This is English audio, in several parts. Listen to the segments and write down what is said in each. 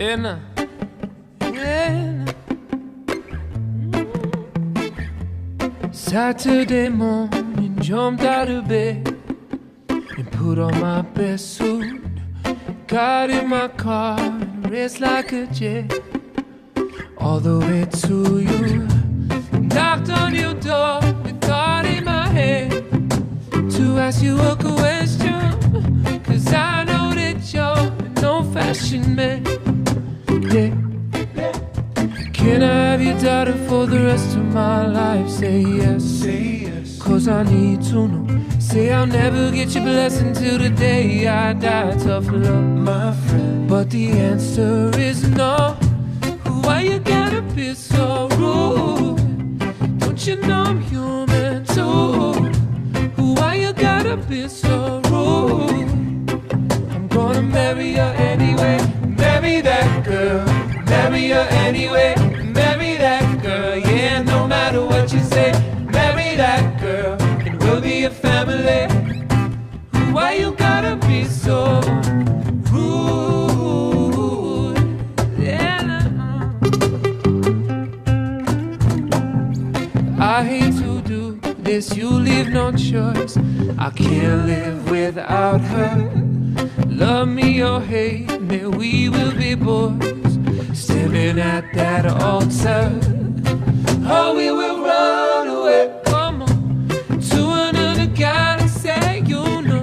Uh, Saturday morning, jumped out of bed and put on my best suit. Got in my car and raced like a jet all the way to you. Knocked on your door with thought in my head to ask you a question. Cause I know that you're an old fashioned man. Can I have your daughter for the rest of my life? Say yes. Say yes. Cause I need to know. Say I'll never get your blessing till the day I die. Tough love. My friend. But the answer is no. Why you gotta be so rude? Don't you know I'm human too? Why you gotta be so Marry her anyway. Marry that girl. Yeah, no matter what you say. Marry that girl. And we'll be a family. Why you gotta be so rude? Yeah. I hate to do this, you leave no choice. I can't live without her. Love me or hate me, we will be boys. At that altar. Oh, we will run away. Come on. To another galaxy, you know.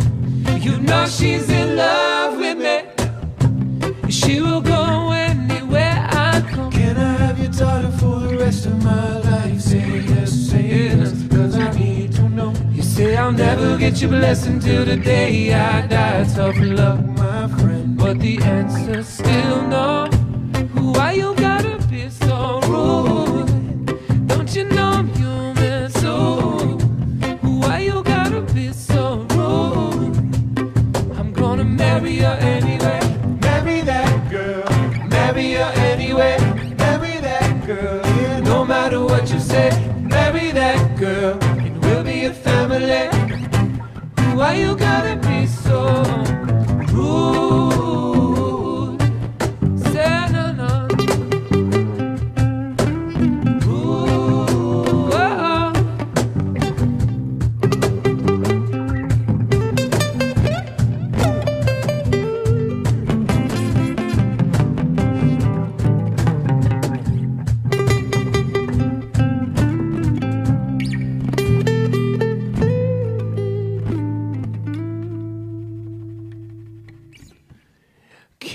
You know she's in love with me. She will go anywhere I go. Can I have your daughter for the rest of my life? Say yes, say yes. Cause I need to know. You say I'll never get your blessing till the day I die. Tough love, My friend. but the answer's still no. Marry that girl. No matter what you say, marry that girl, and we'll be a family. Why you gotta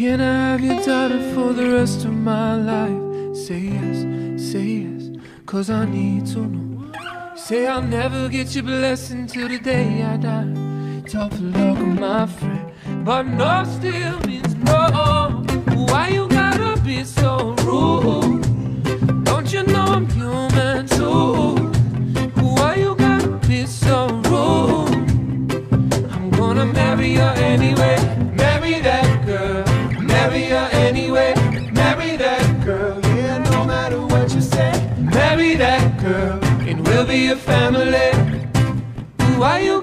Can I have your daughter for the rest of my life? Say yes, say yes, cause I need to know. Say I'll never get your blessing till the day I die. Tough luck, my friend, but no still means no. Why you gotta be so rude? Don't you know I'm human too? Why you gotta be so rude? I'm gonna marry her anyway. Marry that. girl, and we'll be a family. Who are you?